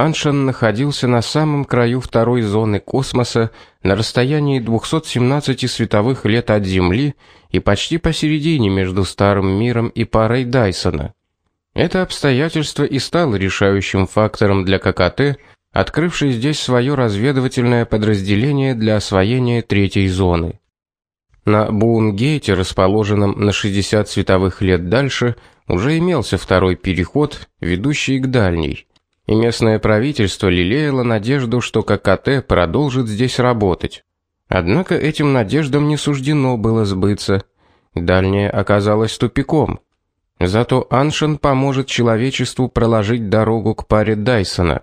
Аншан находился на самом краю второй зоны космоса, на расстоянии 217 световых лет от Земли и почти посередине между старым миром и парой Дайсона. Это обстоятельство и стало решающим фактором для ККТ, открывшей здесь свое разведывательное подразделение для освоения третьей зоны. На Буунгейте, расположенном на 60 световых лет дальше, уже имелся второй переход, ведущий к дальней и местное правительство лелеяло надежду, что ККТ продолжит здесь работать. Однако этим надеждам не суждено было сбыться. Дальнее оказалось тупиком. Зато Аншен поможет человечеству проложить дорогу к паре Дайсона.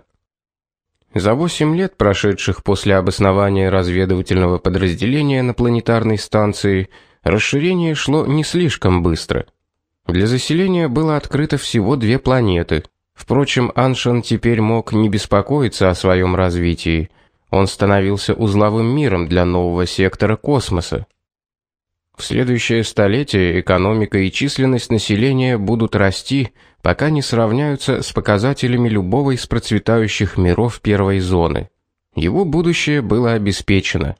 За 8 лет, прошедших после обоснования разведывательного подразделения на планетарной станции, расширение шло не слишком быстро. Для заселения было открыто всего две планеты Впрочем, Аншан теперь мог не беспокоиться о своем развитии. Он становился узловым миром для нового сектора космоса. В следующее столетие экономика и численность населения будут расти, пока не сравняются с показателями любого из процветающих миров первой зоны. Его будущее было обеспечено.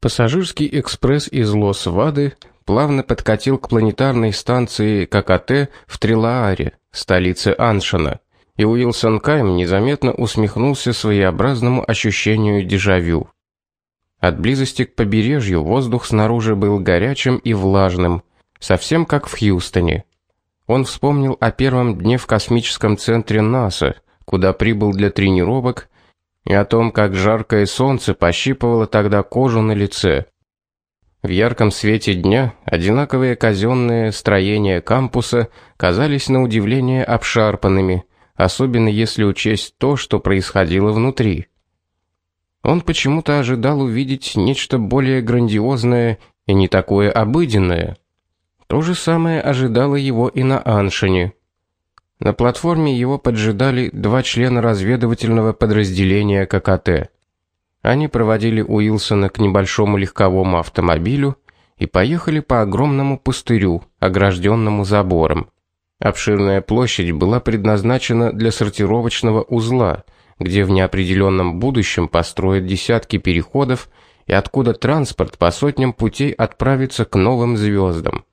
Пассажирский экспресс из Лос-Вады плавно подкатил к планетарной станции ККТ в Трилааре столице Аншана, и Уилсон Кайм незаметно усмехнулся своеобразному ощущению дежавю. От близости к побережью воздух снаружи был горячим и влажным, совсем как в Хьюстоне. Он вспомнил о первом дне в космическом центре НАСА, куда прибыл для тренировок, и о том, как жаркое солнце пощипывало тогда кожу на лице. В ярком свете дня одинаковые казенные строения кампуса казались на удивление обшарпанными, особенно если учесть то, что происходило внутри. Он почему-то ожидал увидеть нечто более грандиозное и не такое обыденное. То же самое ожидало его и на Аншине. На платформе его поджидали два члена разведывательного подразделения ККТ. Они проводили Уилсона к небольшому легковому автомобилю и поехали по огромному пустырю, огражденному забором. Обширная площадь была предназначена для сортировочного узла, где в неопределенном будущем построят десятки переходов и откуда транспорт по сотням путей отправится к новым звездам.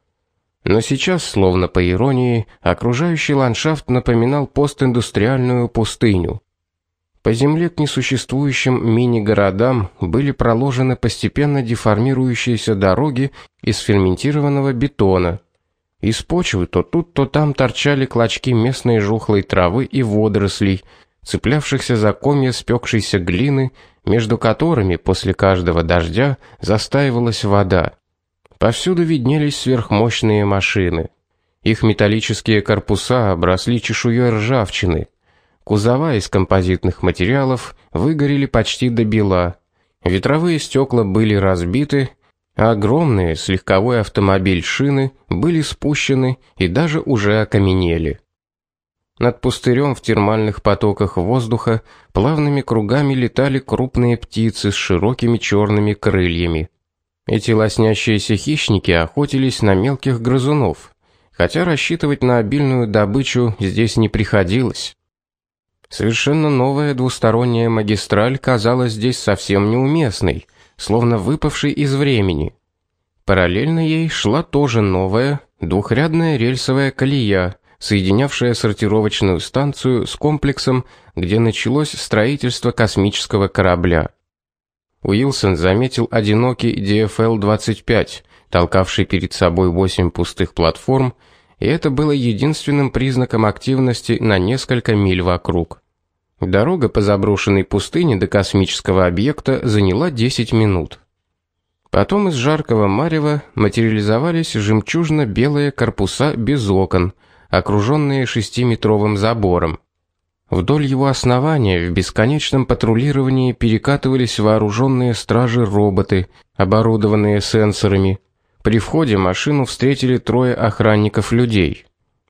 Но сейчас, словно по иронии, окружающий ландшафт напоминал постиндустриальную пустыню. По земле к несуществующим мини-городам были проложены постепенно деформирующиеся дороги из ферментированного бетона. Из почвы то тут, то там торчали клочки местной жухлой травы и водорослей, цеплявшихся за комья спекшейся глины, между которыми после каждого дождя застаивалась вода. Повсюду виднелись сверхмощные машины. Их металлические корпуса обросли чешуей ржавчины. Кузова из композитных материалов выгорели почти до бела. Ветровые стекла были разбиты, а огромные с легковой автомобиль шины были спущены и даже уже окаменели. Над пустырем в термальных потоках воздуха плавными кругами летали крупные птицы с широкими черными крыльями. Эти лоснящиеся хищники охотились на мелких грызунов, хотя рассчитывать на обильную добычу здесь не приходилось. Совершенно новая двусторонняя магистраль казалась здесь совсем неуместной, словно выпавшей из времени. Параллельно ей шла тоже новая двухрядная рельсовая колея, соединявшая сортировочную станцию с комплексом, где началось строительство космического корабля. Уилсон заметил одинокий DFL-25, толкавший перед собой восемь пустых платформ, и это было единственным признаком активности на несколько миль вокруг. Дорога по заброшенной пустыне до космического объекта заняла 10 минут. Потом из жаркого марева материализовались жемчужно-белые корпуса без окон, окруженные шестиметровым забором. Вдоль его основания в бесконечном патрулировании перекатывались вооруженные стражи-роботы, оборудованные сенсорами. При входе машину встретили трое охранников-людей.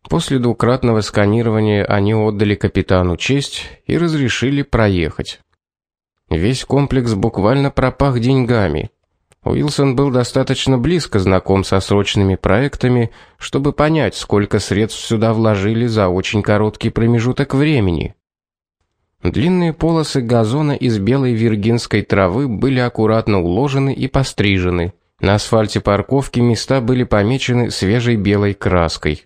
После двукратного сканирования они отдали капитану честь и разрешили проехать. Весь комплекс буквально пропах деньгами. Уилсон был достаточно близко знаком со срочными проектами, чтобы понять, сколько средств сюда вложили за очень короткий промежуток времени. Длинные полосы газона из белой виргинской травы были аккуратно уложены и пострижены. На асфальте парковки места были помечены свежей белой краской.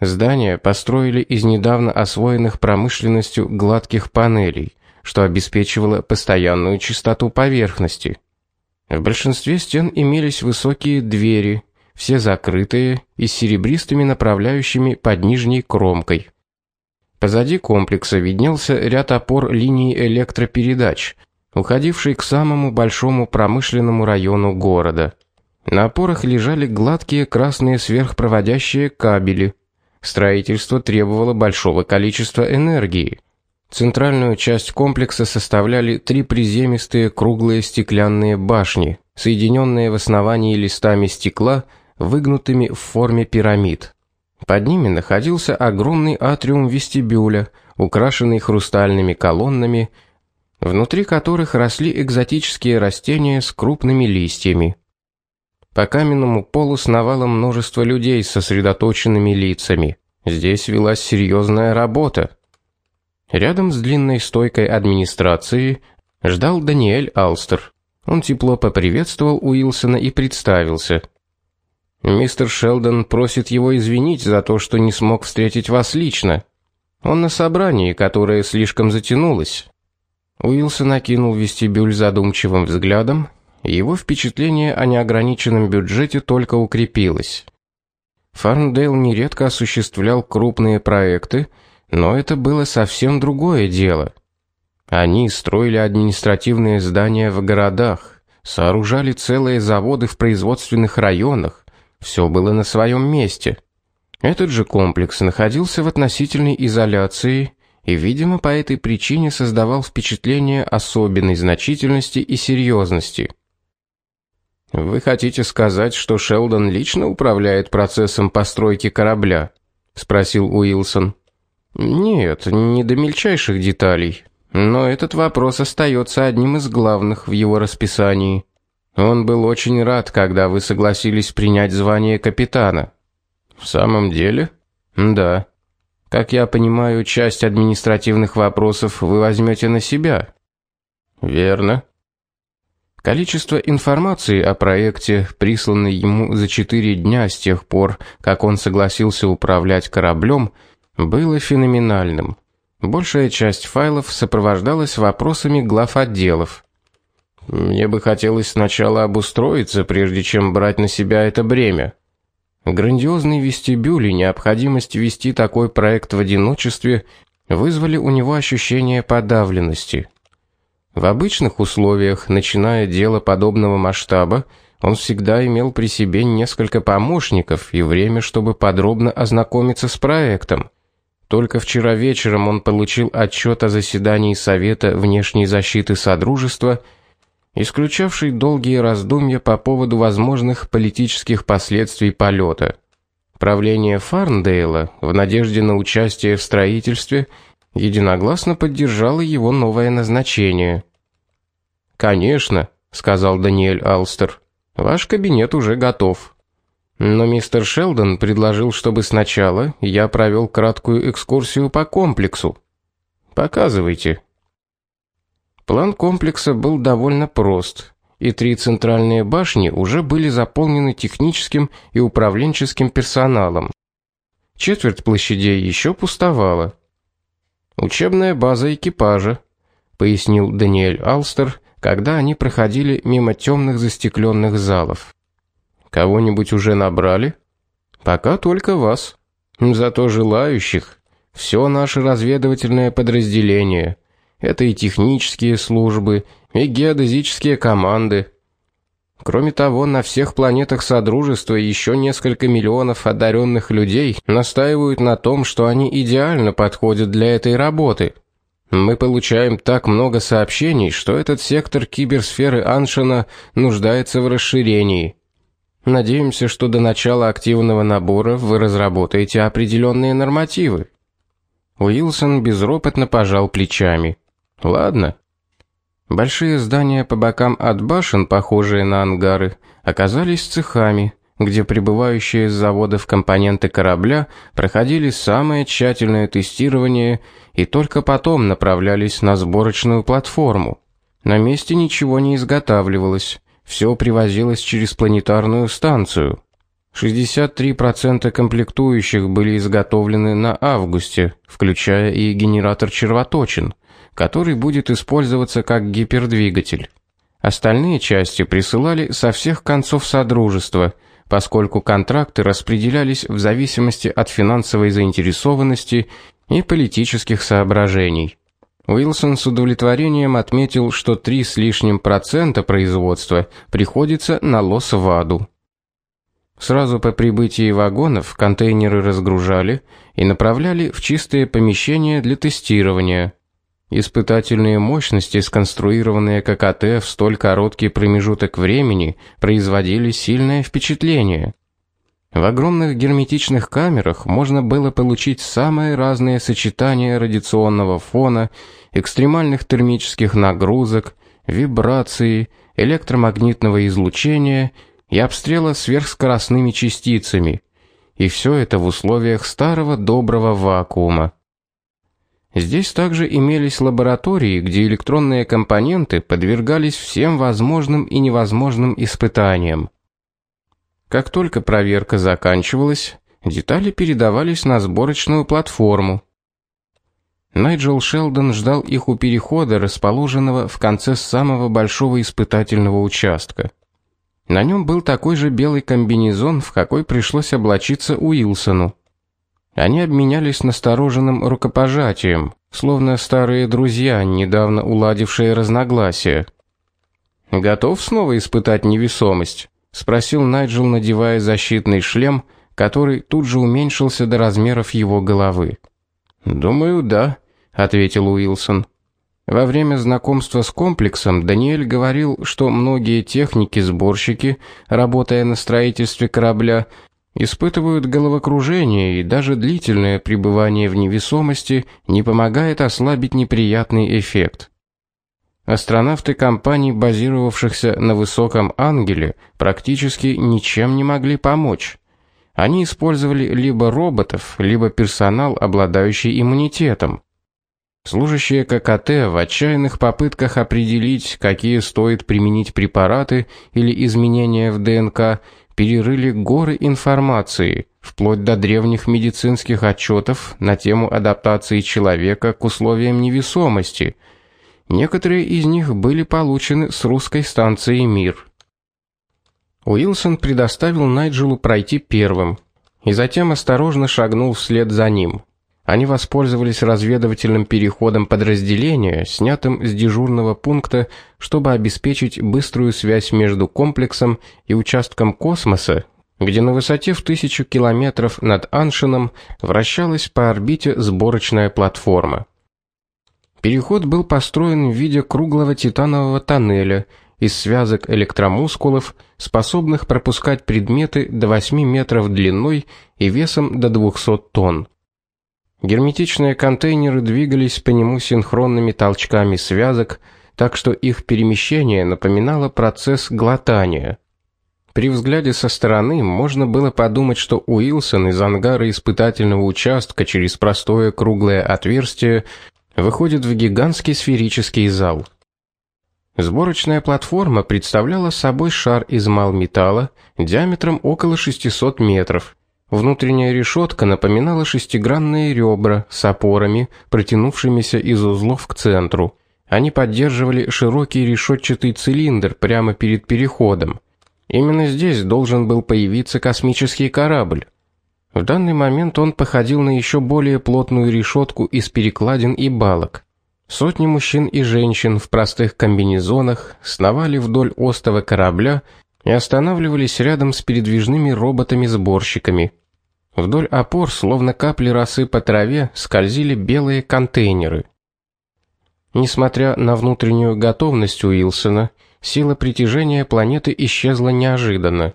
Здания построили из недавно освоенных промышленностью гладких панелей, что обеспечивало постоянную чистоту поверхности. В большинстве стен имелись высокие двери, все закрытые и с серебристыми направляющими под нижней кромкой. Позади комплекса виднелся ряд опор линий электропередач, уходивший к самому большому промышленному району города. На опорах лежали гладкие красные сверхпроводящие кабели. Строительство требовало большого количества энергии. Центральную часть комплекса составляли три приземистые круглые стеклянные башни, соединенные в основании листами стекла, выгнутыми в форме пирамид. Под ними находился огромный атриум вестибюля, украшенный хрустальными колоннами, внутри которых росли экзотические растения с крупными листьями. По каменному полу сновало множество людей с сосредоточенными лицами. Здесь велась серьезная работа. Рядом с длинной стойкой администрации ждал Даниэль Алстер. Он тепло поприветствовал Уилсона и представился. Мистер Шелдон просит его извинить за то, что не смог встретить вас лично. Он на собрании, которое слишком затянулось. Уилсон накинул вестибюль задумчивым взглядом. Его впечатление о неограниченном бюджете только укрепилось. Фарндейл нередко осуществлял крупные проекты, но это было совсем другое дело. Они строили административные здания в городах, сооружали целые заводы в производственных районах, все было на своем месте. Этот же комплекс находился в относительной изоляции и, видимо, по этой причине создавал впечатление особенной значительности и серьезности. Вы хотите сказать, что Шелдон лично управляет процессом постройки корабля? спросил Уилсон. Нет, не до мельчайших деталей, но этот вопрос остается одним из главных в его расписании. Он был очень рад, когда вы согласились принять звание капитана. В самом деле? Да. Как я понимаю, часть административных вопросов вы возьмете на себя. Верно. Количество информации о проекте, присланной ему за четыре дня с тех пор, как он согласился управлять кораблем, было феноменальным. Большая часть файлов сопровождалась вопросами глав отделов. Мне бы хотелось сначала обустроиться, прежде чем брать на себя это бремя. Грандиозный вестибюль и необходимость вести такой проект в одиночестве вызвали у него ощущение подавленности. В обычных условиях, начиная дело подобного масштаба, он всегда имел при себе несколько помощников и время, чтобы подробно ознакомиться с проектом. Только вчера вечером он получил отчет о заседании совета внешней защиты содружества исключавший долгие раздумья по поводу возможных политических последствий полета. Правление Фарндейла в надежде на участие в строительстве единогласно поддержало его новое назначение. "Конечно", сказал Даниэль Алстер. "Ваш кабинет уже готов". Но мистер Шелдон предложил, чтобы сначала я провел краткую экскурсию по комплексу. Показывайте. План комплекса был довольно прост, и три центральные башни уже были заполнены техническим и управленческим персоналом. Четверть площадей еще пустовала. Учебная база экипажа, пояснил Даниэль Алстер, когда они проходили мимо темных застекленных залов. Кого-нибудь уже набрали? Пока только вас. Зато желающих все наше разведывательное подразделение это и технические службы, и геодезические команды. Кроме того, на всех планетах Содружества еще несколько миллионов одаренных людей настаивают на том, что они идеально подходят для этой работы. Мы получаем так много сообщений, что этот сектор киберсферы Аншина нуждается в расширении. Надеемся, что до начала активного набора вы разработаете определенные нормативы. Уилсон безропотно пожал плечами. Ладно. Большие здания по бокам от башен, похожие на ангары, оказались цехами, где прибывающие с заводов компоненты корабля проходили самое тщательное тестирование и только потом направлялись на сборочную платформу. На месте ничего не изготавливалось, все привозилось через планетарную станцию. 63% комплектующих были изготовлены на августе, включая и генератор червоточин, который будет использоваться как гипердвигатель. Остальные части присылали со всех концов содружества, поскольку контракты распределялись в зависимости от финансовой заинтересованности и политических соображений. Уилсон с удовлетворением отметил, что три с лишним процента производства приходится на Лос-Ваду. Сразу по прибытии вагонов контейнеры разгружали и направляли в чистые помещения для тестирования. Испытательные мощности, сконструированные ККТ в столь короткий промежуток времени, производили сильное впечатление. В огромных герметичных камерах можно было получить самые разные сочетания радиационного фона, экстремальных термических нагрузок, вибрации, электромагнитного излучения и обстрела сверхскоростными частицами. И все это в условиях старого доброго вакуума. Здесь также имелись лаборатории, где электронные компоненты подвергались всем возможным и невозможным испытаниям. Как только проверка заканчивалась, детали передавались на сборочную платформу. Найджел Шелдон ждал их у перехода, расположенного в конце самого большого испытательного участка. На нем был такой же белый комбинезон, в какой пришлось облачиться Уилсону. Они обменялись настороженным рукопожатием, словно старые друзья, недавно уладившие разногласия. Готов снова испытать невесомость, спросил Найджел, надевая защитный шлем, который тут же уменьшился до размеров его головы. Думаю, да, ответил Уилсон. Во время знакомства с комплексом Даниэль говорил, что многие техники-сборщики, работая на строительстве корабля, испытывают головокружение, и даже длительное пребывание в невесомости не помогает ослабить неприятный эффект. Астронавты компаний, базировавшихся на высоком ангеле, практически ничем не могли помочь. Они использовали либо роботов, либо персонал, обладающий иммунитетом. Служащие ККТ в отчаянных попытках определить, какие стоит применить препараты или изменения в ДНК, перерыли горы информации, вплоть до древних медицинских отчетов на тему адаптации человека к условиям невесомости. Некоторые из них были получены с русской станции Мир. Уилсон предоставил Найджелу пройти первым и затем осторожно шагнул вслед за ним. Они воспользовались разведывательным переходом подразделения, снятым с дежурного пункта, чтобы обеспечить быструю связь между комплексом и участком космоса, где на высоте в тысячу километров над Аншином вращалась по орбите сборочная платформа. Переход был построен в виде круглого титанового тоннеля из связок электромускулов, способных пропускать предметы до 8 метров длиной и весом до 200 тонн. Герметичные контейнеры двигались по нему синхронными толчками связок, так что их перемещение напоминало процесс глотания. При взгляде со стороны можно было подумать, что Уилсон из ангара испытательного участка через простое круглое отверстие выходит в гигантский сферический зал. Сборочная платформа представляла собой шар из малметалла диаметром около 600 метров Внутренняя решетка напоминала шестигранные ребра с опорами, протянувшимися из узлов к центру. Они поддерживали широкий решетчатый цилиндр прямо перед переходом. Именно здесь должен был появиться космический корабль. В данный момент он походил на еще более плотную решетку из перекладин и балок. Сотни мужчин и женщин в простых комбинезонах сновали вдоль остова корабля и останавливались рядом с передвижными роботами-сборщиками. Вдоль опор, словно капли росы по траве, скользили белые контейнеры. Несмотря на внутреннюю готовность Уилсона, сила притяжения планеты исчезла неожиданно.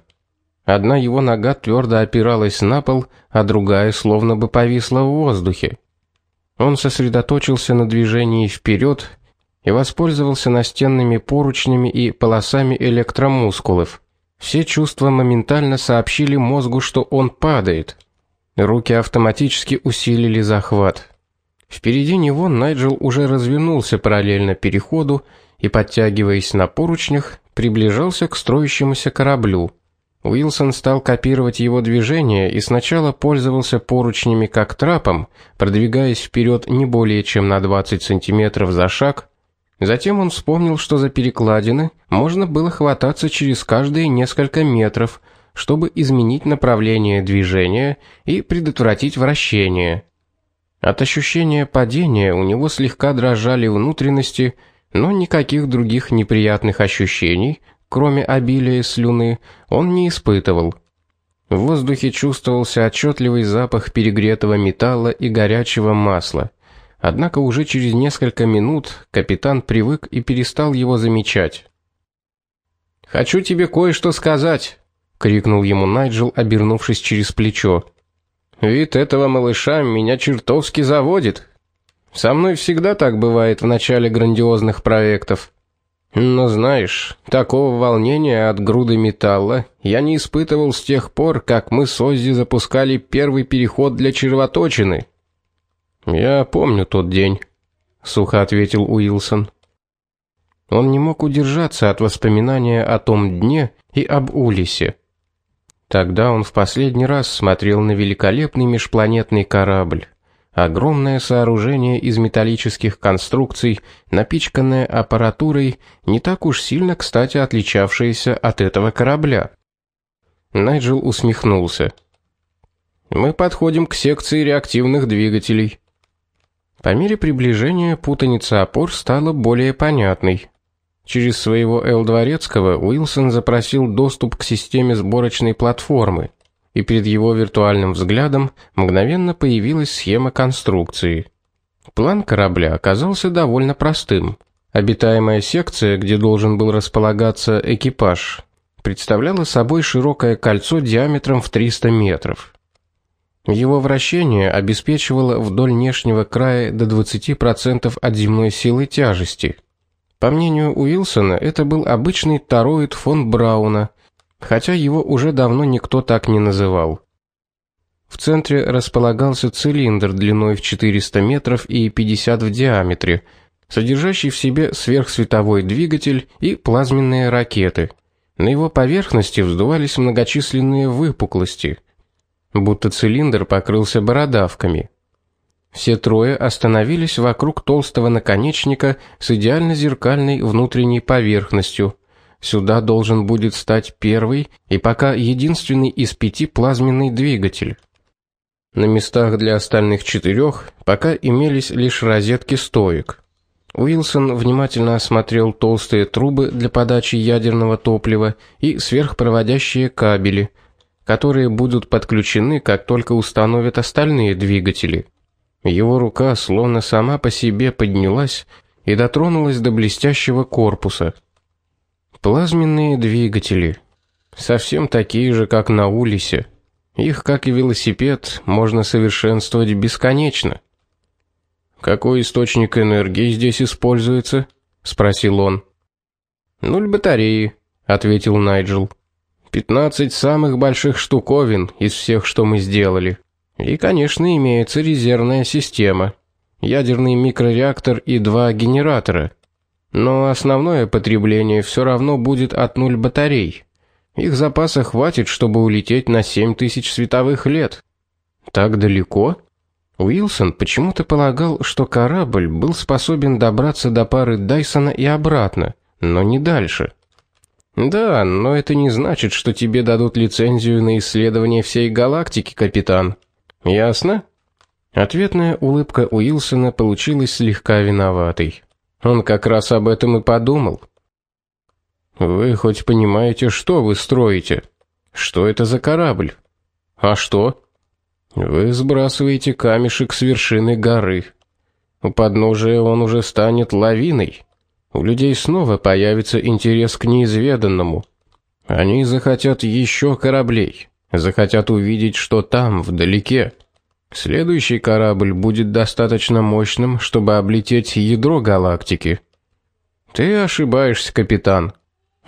Одна его нога твердо опиралась на пол, а другая словно бы повисла в воздухе. Он сосредоточился на движении вперед и воспользовался настенными поручнями и полосами электромускулов. Все чувства моментально сообщили мозгу, что он падает. Руки автоматически усилили захват. Впереди него Найджел уже развернулся параллельно переходу и подтягиваясь на поручнях, приближался к строящемуся кораблю. Уилсон стал копировать его движения и сначала пользовался поручнями как трапом, продвигаясь вперед не более чем на 20 сантиметров за шаг. Затем он вспомнил, что за перекладины можно было хвататься через каждые несколько метров, чтобы изменить направление движения и предотвратить вращение. От ощущения падения у него слегка дрожали внутренности, но никаких других неприятных ощущений, кроме обилия слюны, он не испытывал. В воздухе чувствовался отчетливый запах перегретого металла и горячего масла. Однако уже через несколько минут капитан привык и перестал его замечать. "Хочу тебе кое-что сказать", крикнул ему Найджел, обернувшись через плечо. "Вид этого малыша меня чертовски заводит. Со мной всегда так бывает в начале грандиозных проектов. Но знаешь, такого волнения от груды металла я не испытывал с тех пор, как мы с Оззи запускали первый переход для червоточины. Я помню тот день, сухо ответил Уилсон. Он не мог удержаться от воспоминания о том дне и об Улисе. Тогда он в последний раз смотрел на великолепный межпланетный корабль. Огромное сооружение из металлических конструкций, напичканное аппаратурой, не так уж сильно, кстати, отличавшееся от этого корабля. Найджел усмехнулся. Мы подходим к секции реактивных двигателей. По мере приближения путаница опор стала более понятной. Через своего Эл-дворецкого Уилсон запросил доступ к системе сборочной платформы и перед его виртуальным взглядом мгновенно появилась схема конструкции. План корабля оказался довольно простым. Обитаемая секция, где должен был располагаться экипаж, представляла собой широкое кольцо диаметром в 300 метров. Его вращение обеспечивало вдоль внешнего края до 20% от земной силы тяжести. По мнению Уилсона, это был обычный тороид фон Брауна, хотя его уже давно никто так не называл. В центре располагался цилиндр длиной в 400 метров и 50 в диаметре, содержащий в себе сверхсветовой двигатель и плазменные ракеты. На его поверхности вздувались многочисленные выпуклости, будто цилиндр покрылся бородавками. Все трое остановились вокруг толстого наконечника с идеально зеркальной внутренней поверхностью, Сюда должен будет стать первый и пока единственный из пяти плазменный двигатель. На местах для остальных четырех пока имелись лишь розетки стоек. Уилсон внимательно осмотрел толстые трубы для подачи ядерного топлива и сверхпроводящие кабели, которые будут подключены, как только установят остальные двигатели. Его рука словно сама по себе поднялась и дотронулась до блестящего корпуса. Плазменные двигатели. Совсем такие же, как на Улисе. Их, как и велосипед, можно совершенствовать бесконечно. Какой источник энергии здесь используется? спросил он. Нуль батареи, ответил Найджел. 15 самых больших штуковин из всех, что мы сделали. И, конечно, имеется резервная система. Ядерный микрореактор и два генератора. Но основное потребление все равно будет от нуль батарей. Их запаса хватит, чтобы улететь на 7000 световых лет. Так далеко? Уилсон почему-то полагал, что корабль был способен добраться до пары Дайсона и обратно, но не дальше. Да, но это не значит, что тебе дадут лицензию на исследование всей галактики, капитан. Ясно? Ответная улыбка Уилсона получилась слегка виноватой. Он как раз об этом и подумал. Вы хоть понимаете, что вы строите? Что это за корабль? А что? Вы сбрасываете камешек с вершины горы. У подножия он уже станет лавиной. У людей снова появится интерес к неизведанному. Они захотят еще кораблей, захотят увидеть, что там вдалеке. Следующий корабль будет достаточно мощным, чтобы облететь ядро галактики. Ты ошибаешься, капитан.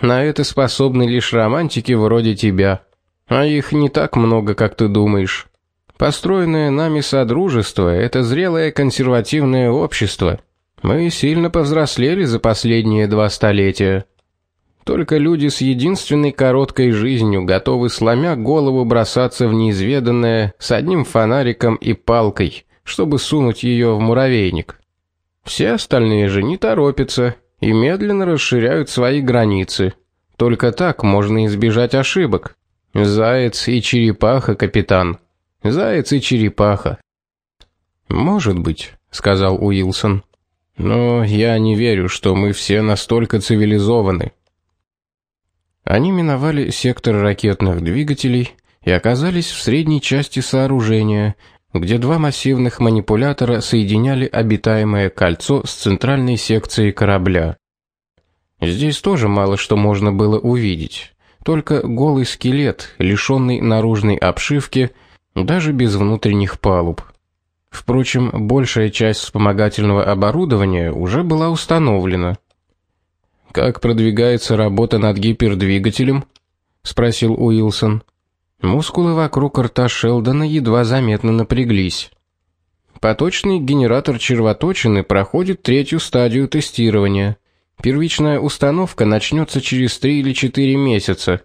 На это способны лишь романтики вроде тебя. А их не так много, как ты думаешь. Построенное нами содружество это зрелое консервативное общество. Мы сильно повзрослели за последние два столетия. Только люди с единственной короткой жизнью готовы сломя голову бросаться в неизведанное с одним фонариком и палкой, чтобы сунуть ее в муравейник. Все остальные же не торопятся и медленно расширяют свои границы. Только так можно избежать ошибок. Заяц и черепаха, капитан. Заяц и черепаха. Может быть, сказал Уилсон. Но я не верю, что мы все настолько цивилизованы. Они миновали сектор ракетных двигателей и оказались в средней части сооружения, где два массивных манипулятора соединяли обитаемое кольцо с центральной секцией корабля. Здесь тоже мало что можно было увидеть, только голый скелет, лишённый наружной обшивки, даже без внутренних палуб. Впрочем, большая часть вспомогательного оборудования уже была установлена. Как продвигается работа над гипердвигателем? спросил Уилсон. Мускулы вокруг рта Шелдона едва заметно напряглись. Поточный генератор червоточины проходит третью стадию тестирования. Первичная установка начнется через 3 или 4 месяца.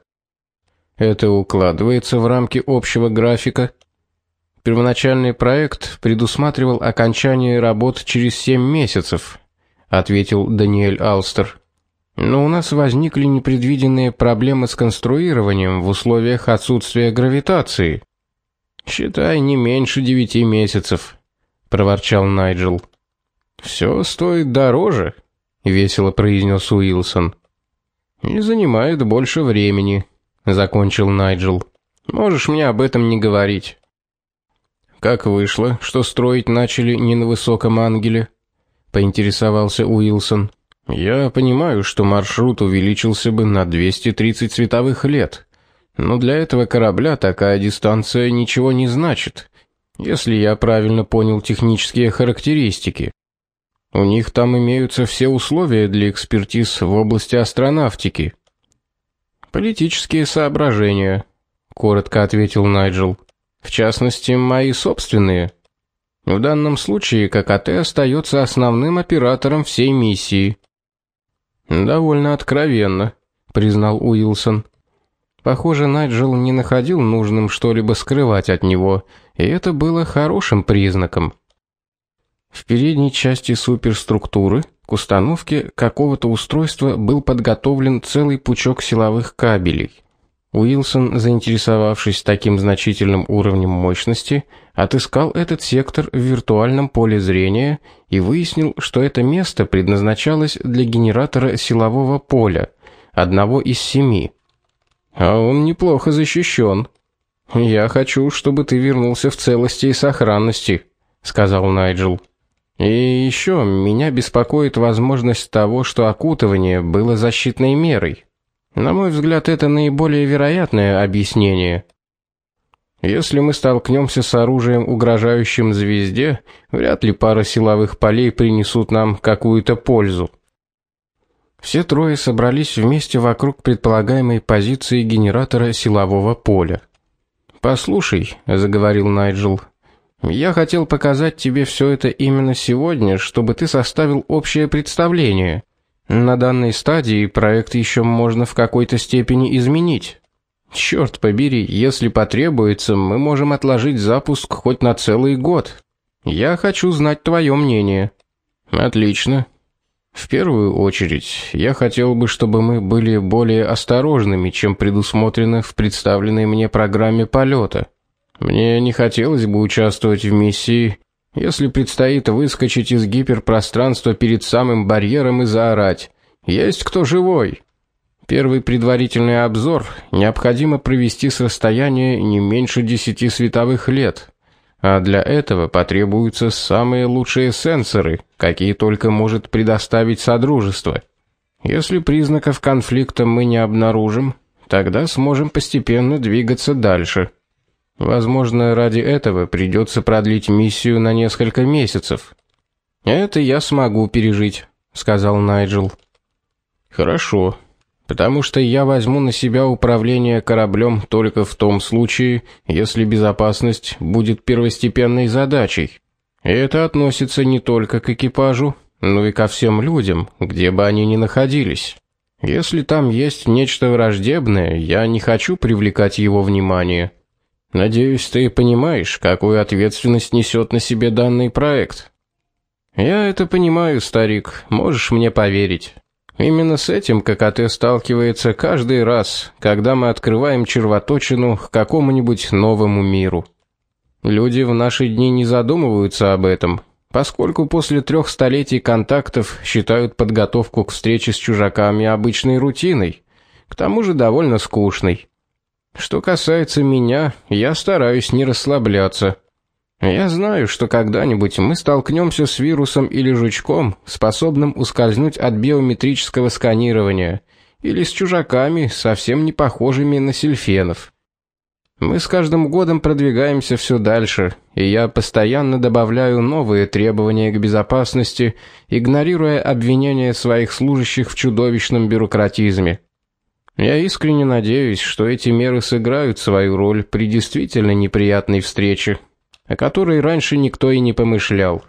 Это укладывается в рамки общего графика. Первоначальный проект предусматривал окончание работ через 7 месяцев, ответил Даниэль Алстер. Но у нас возникли непредвиденные проблемы с конструированием в условиях отсутствия гравитации. Считай, не меньше девяти месяцев, проворчал Найджел. Все стоит дороже, весело произнес Уилсон. И занимает больше времени, закончил Найджел. Можешь мне об этом не говорить. Как вышло, что строить начали не на высоком ангеле? поинтересовался Уилсон. Я понимаю, что маршрут увеличился бы на 230 световых лет. Но для этого корабля такая дистанция ничего не значит. Если я правильно понял технические характеристики. У них там имеются все условия для экспертиз в области астронавтики. Политические соображения, коротко ответил Найджел. В частности, мои собственные. В данном случае ККТ остается основным оператором всей миссии. Довольно откровенно, признал Уилсон. Похоже, Найджел не находил нужным что-либо скрывать от него, и это было хорошим признаком. В передней части суперструктуры к установке какого-то устройства был подготовлен целый пучок силовых кабелей. Уилсон, заинтересовавшись таким значительным уровнем мощности, отыскал этот сектор в виртуальном поле зрения и выяснил, что это место предназначалось для генератора силового поля, одного из семи. А он неплохо защищен. Я хочу, чтобы ты вернулся в целости и сохранности, сказал Найджел. И еще меня беспокоит возможность того, что окутывание было защитной мерой. На мой взгляд, это наиболее вероятное объяснение. Если мы столкнемся с оружием, угрожающим звезде, вряд ли пара силовых полей принесут нам какую-то пользу. Все трое собрались вместе вокруг предполагаемой позиции генератора силового поля. "Послушай", заговорил Найджел. "Я хотел показать тебе все это именно сегодня, чтобы ты составил общее представление. На данной стадии проект еще можно в какой-то степени изменить. Черт побери, если потребуется, мы можем отложить запуск хоть на целый год. Я хочу знать твое мнение. Отлично. В первую очередь, я хотел бы, чтобы мы были более осторожными, чем предусмотрено в представленной мне программе полета. Мне не хотелось бы участвовать в миссии, если предстоит выскочить из гиперпространства перед самым барьером и заорать: "Есть кто живой?" Первый предварительный обзор необходимо провести с расстояния не меньше 10 световых лет. А для этого потребуются самые лучшие сенсоры, какие только может предоставить содружество. Если признаков конфликта мы не обнаружим, тогда сможем постепенно двигаться дальше. Возможно, ради этого придется продлить миссию на несколько месяцев. Это я смогу пережить, сказал Найджел. Хорошо. потому что я возьму на себя управление кораблем только в том случае, если безопасность будет первостепенной задачей. И это относится не только к экипажу, но и ко всем людям, где бы они ни находились. Если там есть нечто враждебное, я не хочу привлекать его внимание. Надеюсь, ты понимаешь, какую ответственность несет на себе данный проект. Я это понимаю, старик, можешь мне поверить. Именно с этим ККТ сталкивается каждый раз, когда мы открываем червоточину к какому-нибудь новому миру. Люди в наши дни не задумываются об этом, поскольку после трех столетий контактов считают подготовку к встрече с чужаками обычной рутиной, к тому же довольно скучной. Что касается меня, я стараюсь не расслабляться. Я знаю, что когда-нибудь мы столкнемся с вирусом или жучком, способным ускользнуть от биометрического сканирования, или с чужаками, совсем не похожими на сильфенов. Мы с каждым годом продвигаемся все дальше, и я постоянно добавляю новые требования к безопасности, игнорируя обвинения своих служащих в чудовищном бюрократизме. Я искренне надеюсь, что эти меры сыграют свою роль при действительно неприятной встрече, о которой раньше никто и не помышлял.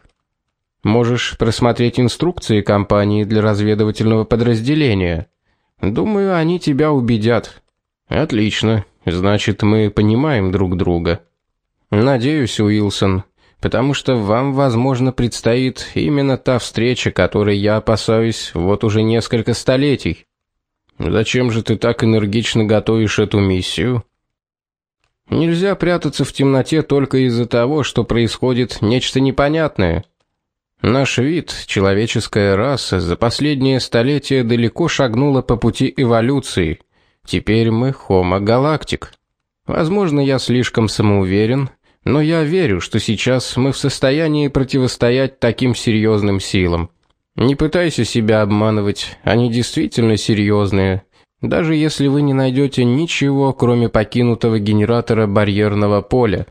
Можешь просмотреть инструкции компании для разведывательного подразделения. Думаю, они тебя убедят. Отлично. Значит, мы понимаем друг друга. Надеюсь, Уилсон, потому что вам, возможно, предстоит именно та встреча, которой я опасаюсь вот уже несколько столетий. Зачем же ты так энергично готовишь эту миссию? Нельзя прятаться в темноте только из-за того, что происходит нечто непонятное. Наш вид, человеческая раса, за последние столетия далеко шагнула по пути эволюции. Теперь мы Homo galactic. Возможно, я слишком самоуверен, но я верю, что сейчас мы в состоянии противостоять таким серьезным силам. Не пытайся себя обманывать, они действительно серьезные даже если вы не найдете ничего, кроме покинутого генератора барьерного поля.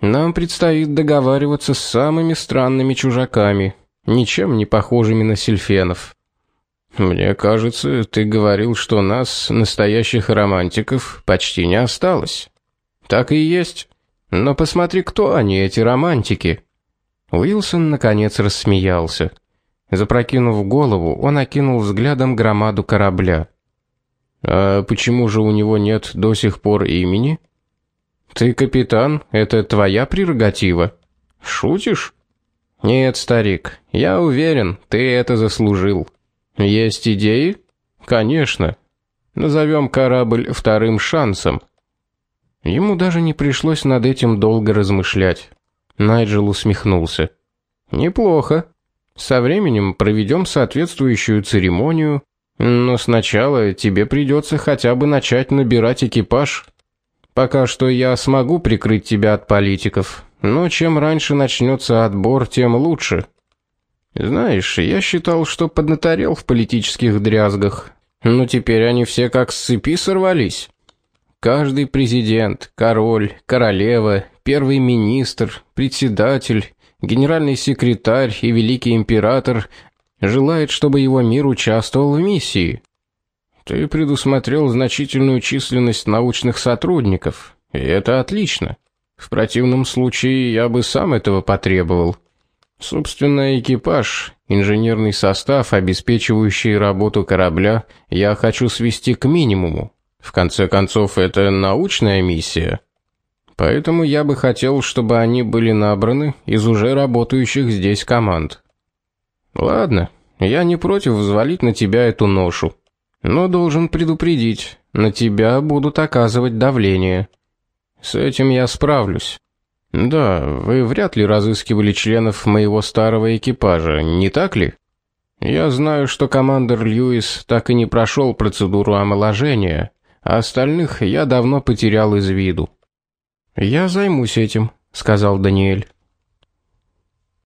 Нам предстоит договариваться с самыми странными чужаками, ничем не похожими на сельфенов. Мне кажется, ты говорил, что нас, настоящих романтиков, почти не осталось. Так и есть. Но посмотри, кто они, эти романтики. Уилсон наконец рассмеялся. Запрокинув голову, он окинул взглядом громаду корабля. А почему же у него нет до сих пор имени? Ты капитан, это твоя прерогатива. Шутишь? Нет, старик, я уверен, ты это заслужил. Есть идеи? Конечно. Назовем корабль вторым шансом. Ему даже не пришлось над этим долго размышлять. Найджел усмехнулся. Неплохо. Со временем проведем соответствующую церемонию, но сначала тебе придется хотя бы начать набирать экипаж. Пока что я смогу прикрыть тебя от политиков, но чем раньше начнется отбор, тем лучше. Знаешь, я считал, что поднаторел в политических дрязгах, но теперь они все как с цепи сорвались. Каждый президент, король, королева, первый министр, председатель, генеральный секретарь и великий император желает, чтобы его мир участвовал в миссии. Ты предусмотрел значительную численность научных сотрудников, и это отлично. В противном случае я бы сам этого потребовал. Собственно, экипаж, инженерный состав, обеспечивающий работу корабля, я хочу свести к минимуму. В конце концов, это научная миссия. Поэтому я бы хотел, чтобы они были набраны из уже работающих здесь команд. Ладно, я не против взвалить на тебя эту ношу. Но должен предупредить, на тебя будут оказывать давление. С этим я справлюсь. Да, вы вряд ли разыскивали членов моего старого экипажа, не так ли? Я знаю, что командир Льюис так и не прошел процедуру омоложения, а остальных я давно потерял из виду. Я займусь этим, сказал Даниэль.